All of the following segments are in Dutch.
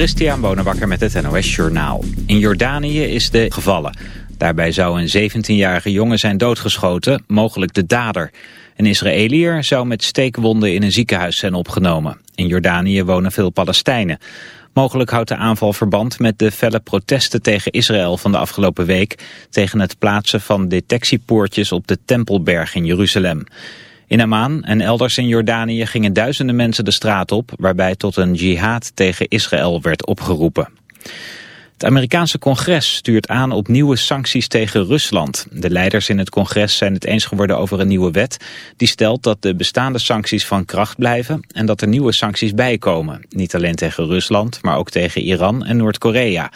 Christian Bonenbakker met het NOS Journaal. In Jordanië is de gevallen. Daarbij zou een 17-jarige jongen zijn doodgeschoten, mogelijk de dader. Een Israëliër zou met steekwonden in een ziekenhuis zijn opgenomen. In Jordanië wonen veel Palestijnen. Mogelijk houdt de aanval verband met de felle protesten tegen Israël van de afgelopen week... tegen het plaatsen van detectiepoortjes op de Tempelberg in Jeruzalem. In Amman en elders in Jordanië gingen duizenden mensen de straat op... waarbij tot een jihad tegen Israël werd opgeroepen. Het Amerikaanse congres stuurt aan op nieuwe sancties tegen Rusland. De leiders in het congres zijn het eens geworden over een nieuwe wet... die stelt dat de bestaande sancties van kracht blijven... en dat er nieuwe sancties bijkomen. Niet alleen tegen Rusland, maar ook tegen Iran en Noord-Korea.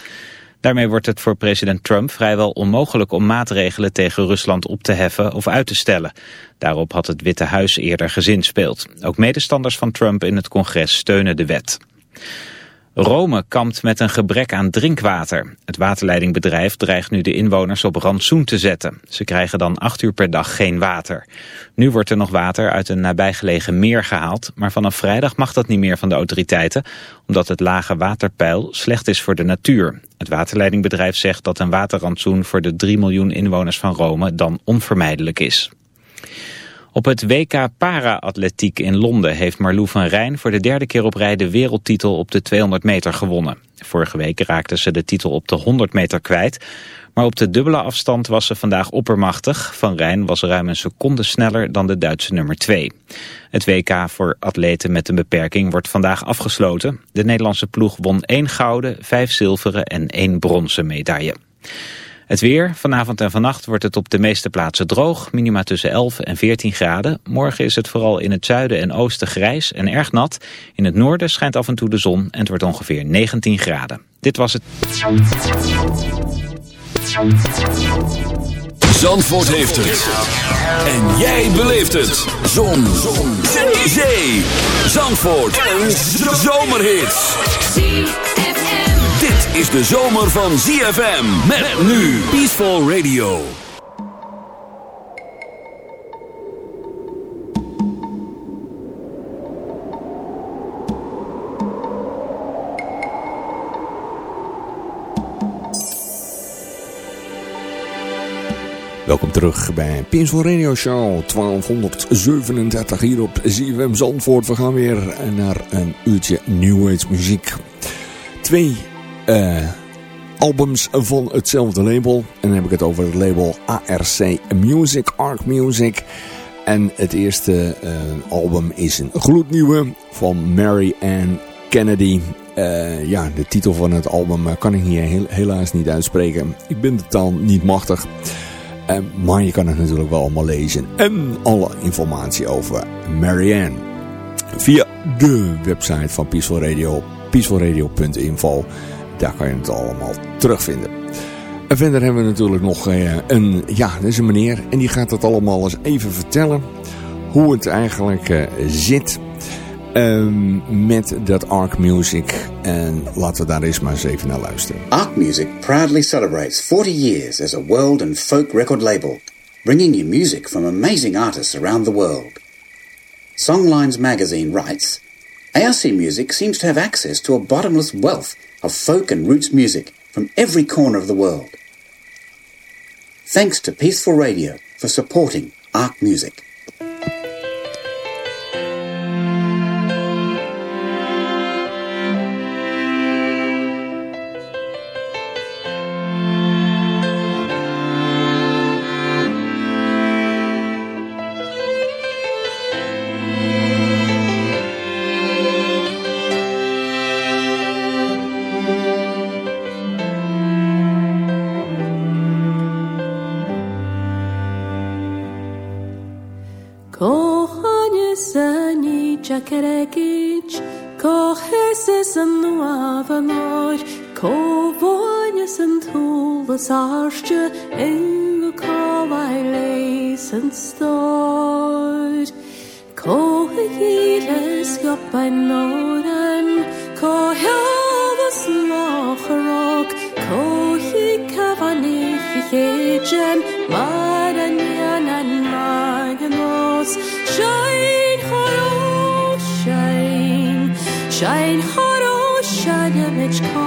Daarmee wordt het voor president Trump vrijwel onmogelijk om maatregelen tegen Rusland op te heffen of uit te stellen. Daarop had het Witte Huis eerder gezinspeeld. Ook medestanders van Trump in het congres steunen de wet. Rome kampt met een gebrek aan drinkwater. Het waterleidingbedrijf dreigt nu de inwoners op rantsoen te zetten. Ze krijgen dan acht uur per dag geen water. Nu wordt er nog water uit een nabijgelegen meer gehaald... maar vanaf vrijdag mag dat niet meer van de autoriteiten... omdat het lage waterpeil slecht is voor de natuur. Het waterleidingbedrijf zegt dat een waterrantsoen... voor de 3 miljoen inwoners van Rome dan onvermijdelijk is. Op het WK Para-atletiek in Londen heeft Marlou van Rijn voor de derde keer op rij de wereldtitel op de 200 meter gewonnen. Vorige week raakte ze de titel op de 100 meter kwijt, maar op de dubbele afstand was ze vandaag oppermachtig. Van Rijn was ruim een seconde sneller dan de Duitse nummer 2. Het WK voor atleten met een beperking wordt vandaag afgesloten. De Nederlandse ploeg won één gouden, vijf zilveren en één bronzen medaille. Het weer. Vanavond en vannacht wordt het op de meeste plaatsen droog. Minima tussen 11 en 14 graden. Morgen is het vooral in het zuiden en oosten grijs en erg nat. In het noorden schijnt af en toe de zon en het wordt ongeveer 19 graden. Dit was het. Zandvoort heeft het. En jij beleeft het. Zon. zon. Zee. Zandvoort. Een zomerhit dit is de zomer van ZFM. Met nu Peaceful Radio. Welkom terug bij Peaceful Radio Show 1237 hier op ZFM Zandvoort. We gaan weer naar een uurtje New Age muziek. Twee uh, albums van hetzelfde label. En dan heb ik het over het label ARC Music, Arc Music. En het eerste uh, album is een gloednieuwe van Mary Ann Kennedy. Uh, ja, de titel van het album kan ik hier helaas niet uitspreken. Ik ben de taal niet machtig. maar je kan het natuurlijk wel allemaal lezen. En alle informatie over Marianne. Via de website van Peaceful Radio. peacefulradio.info daar kan je het allemaal terugvinden. En verder hebben we natuurlijk nog eh, een, ja, dat is een meneer. En die gaat het allemaal eens even vertellen. Hoe het eigenlijk uh, zit um, met dat Arc Music. En laten we daar eens maar eens even naar luisteren. Arc Music proudly celebrates 40 years as a world and folk record label. Bringing you music from amazing artists around the world. Songlines magazine writes... ARC Music seems to have access to a bottomless wealth of folk and roots music from every corner of the world. Thanks to Peaceful Radio for supporting ARC Music. sarstje enge kava i leisen står. Kåre gire skappa i nåden, kå hjades låcherok, kå hikava ni fjejen, maden janan magen oss. Schein haro, schein, schein haro, schein, schein,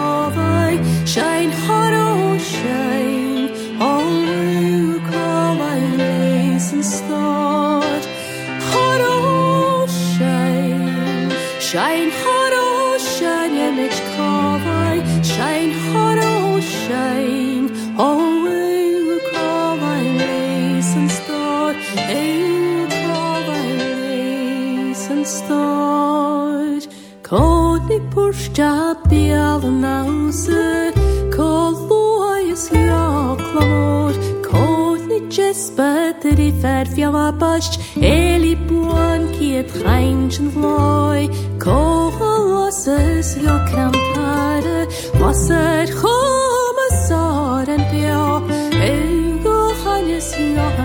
spytter i ferd fjava pasht Eli puan ki et chaynchen vloi Koho osses and krampare Wasser chome saren pio Ego chanes jo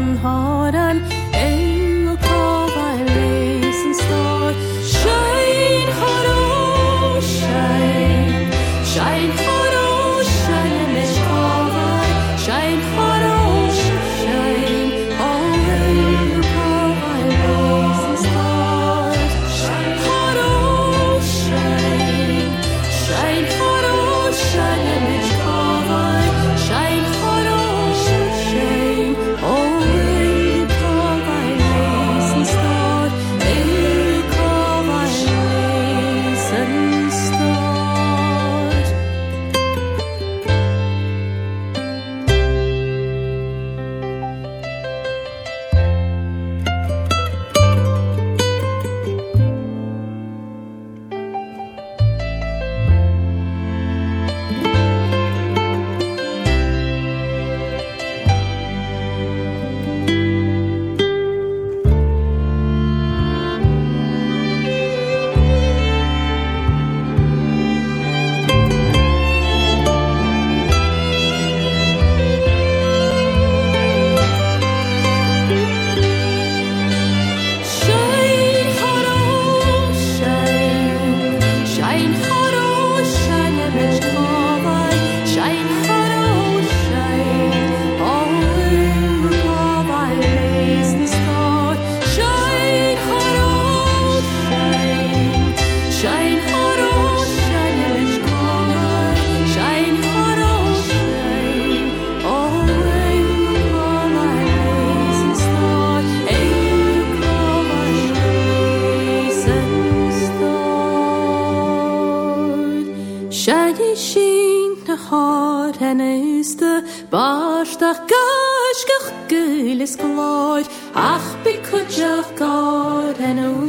Ach, be good of God and a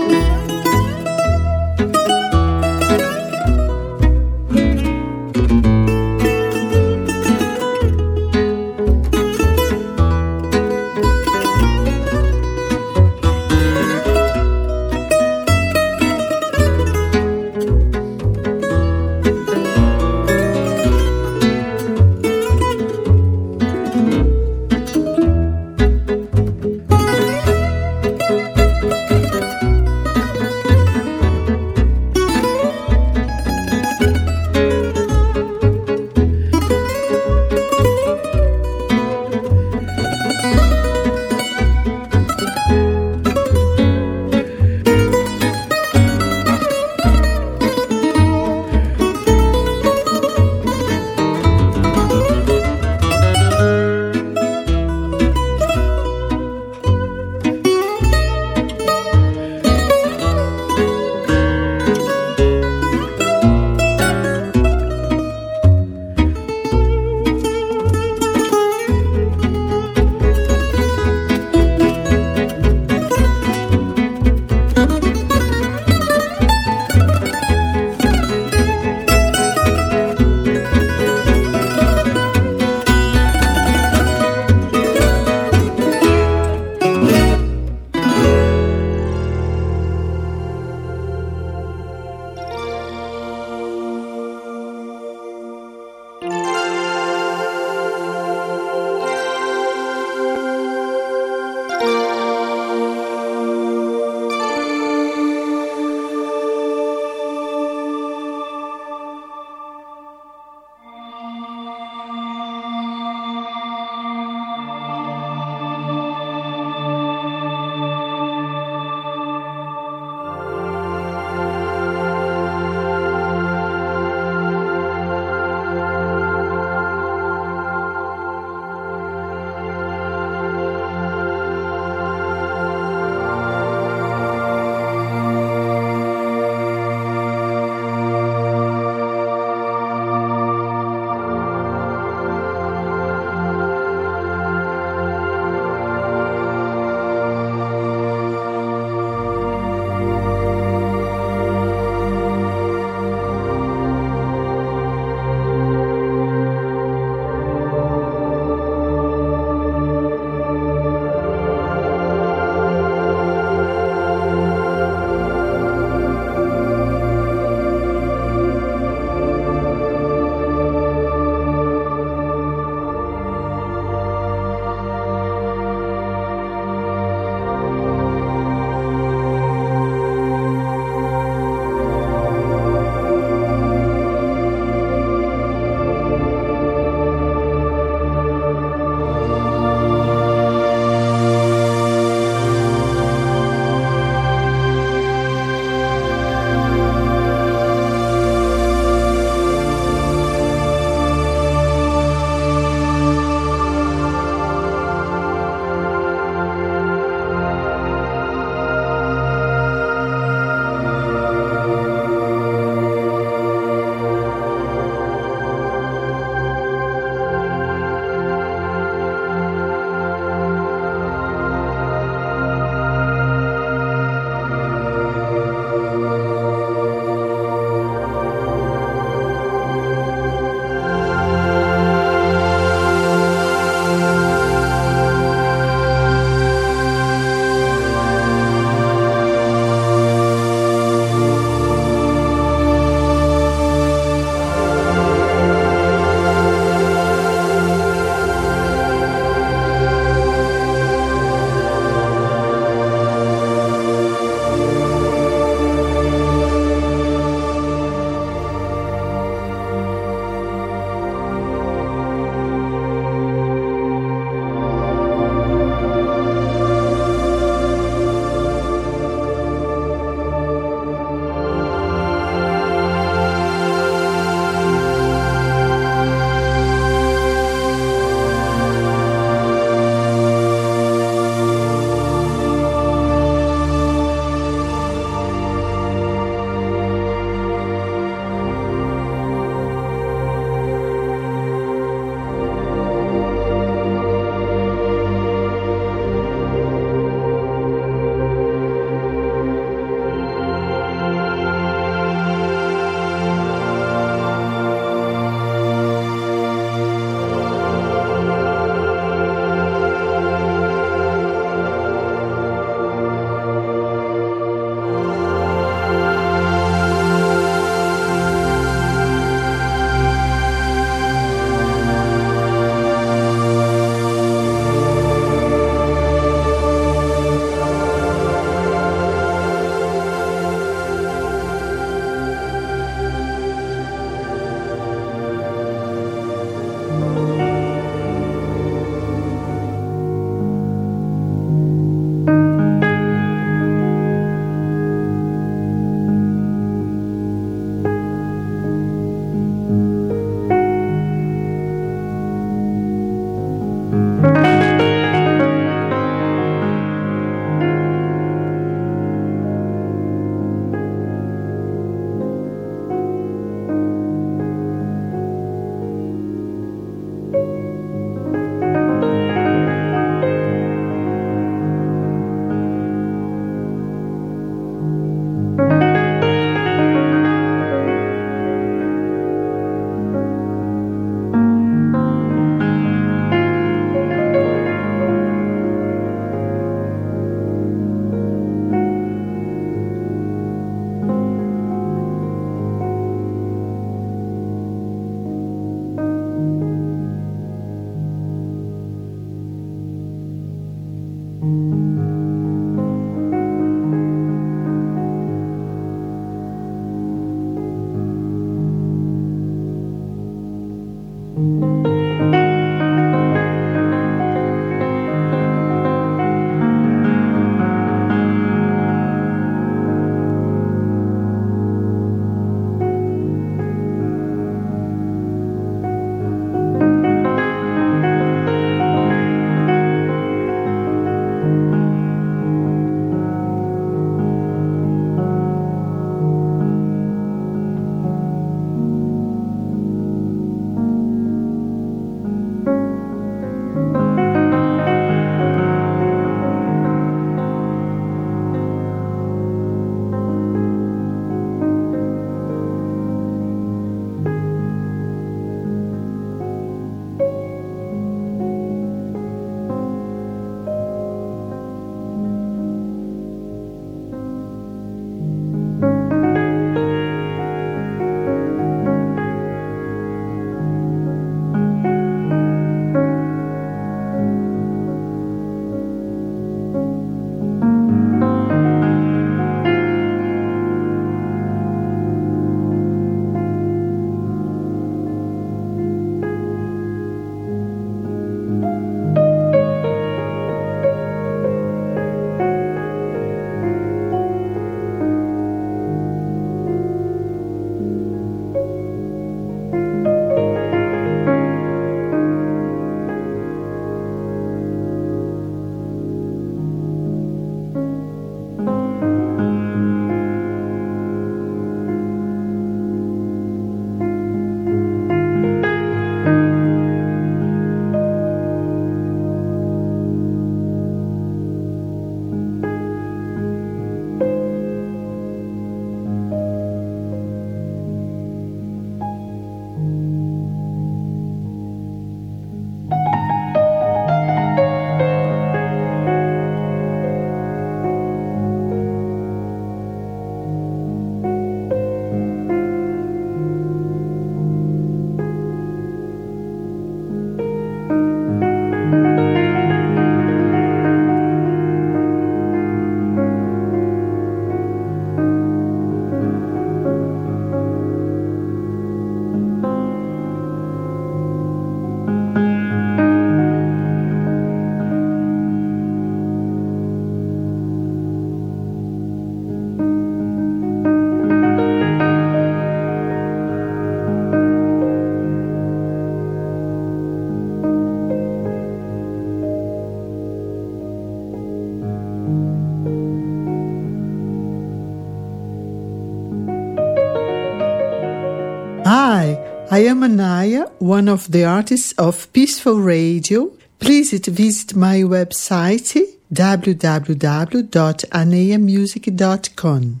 I am Anaya, one of the artists of Peaceful Radio. Please visit my website www.anayamusic.com.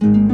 Bye.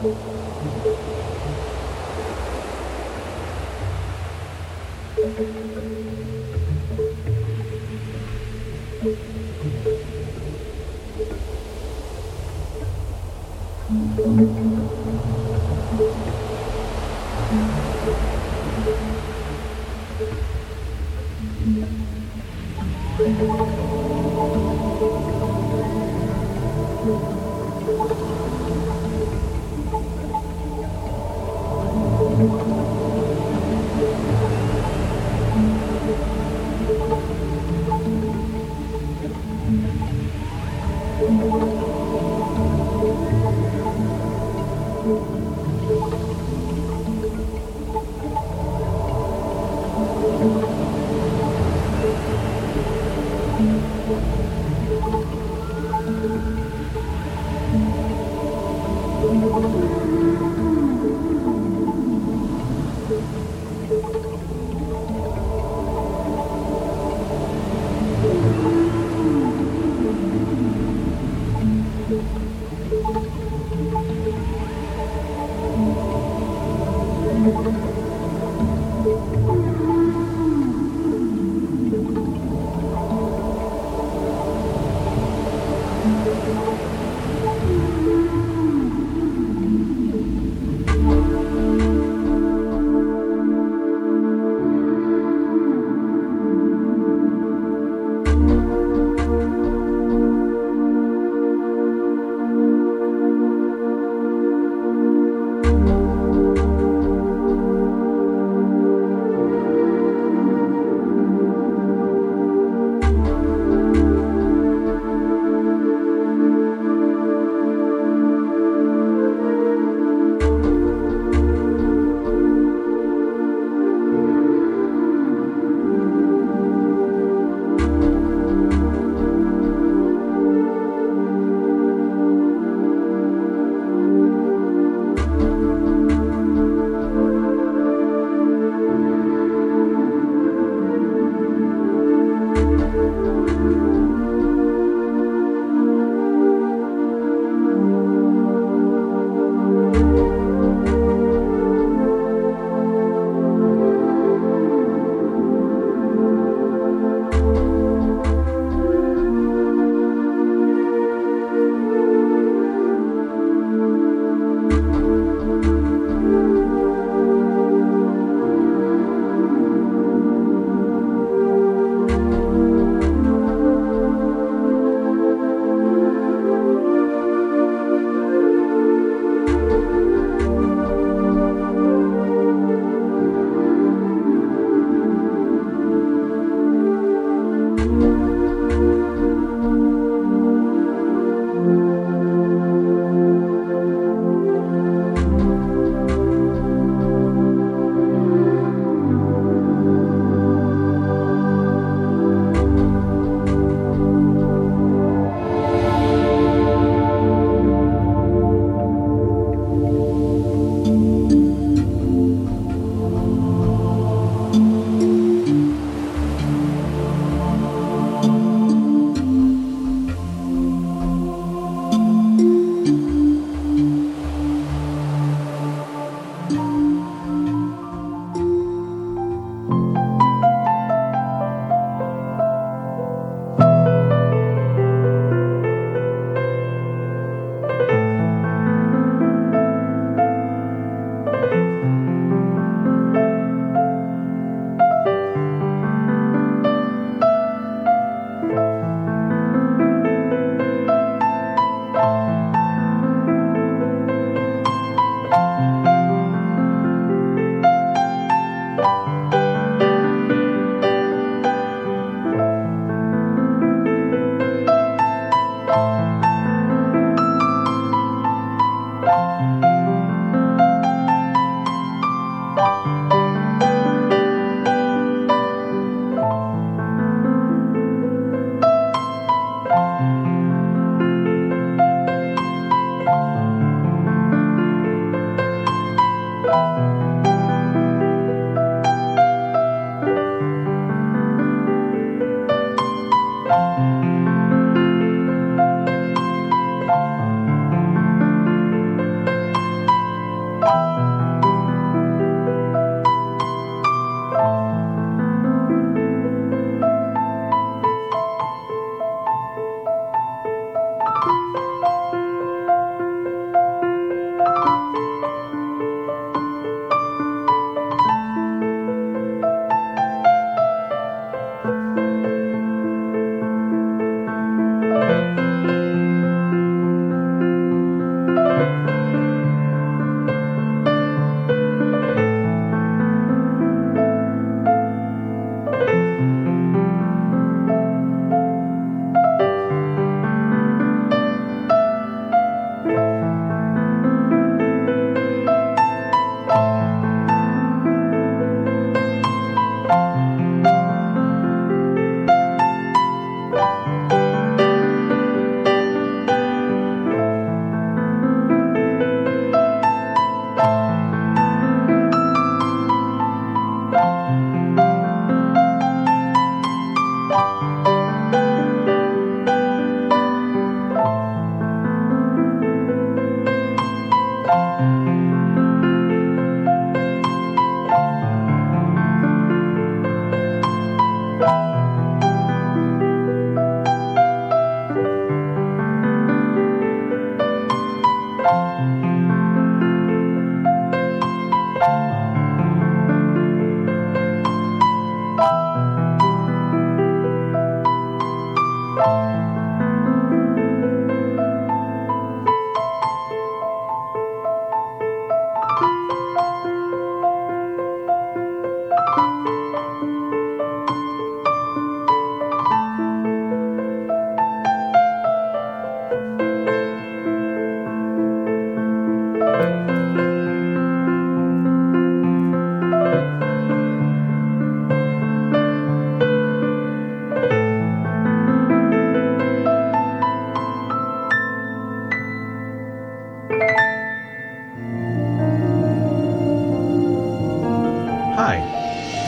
Thank you.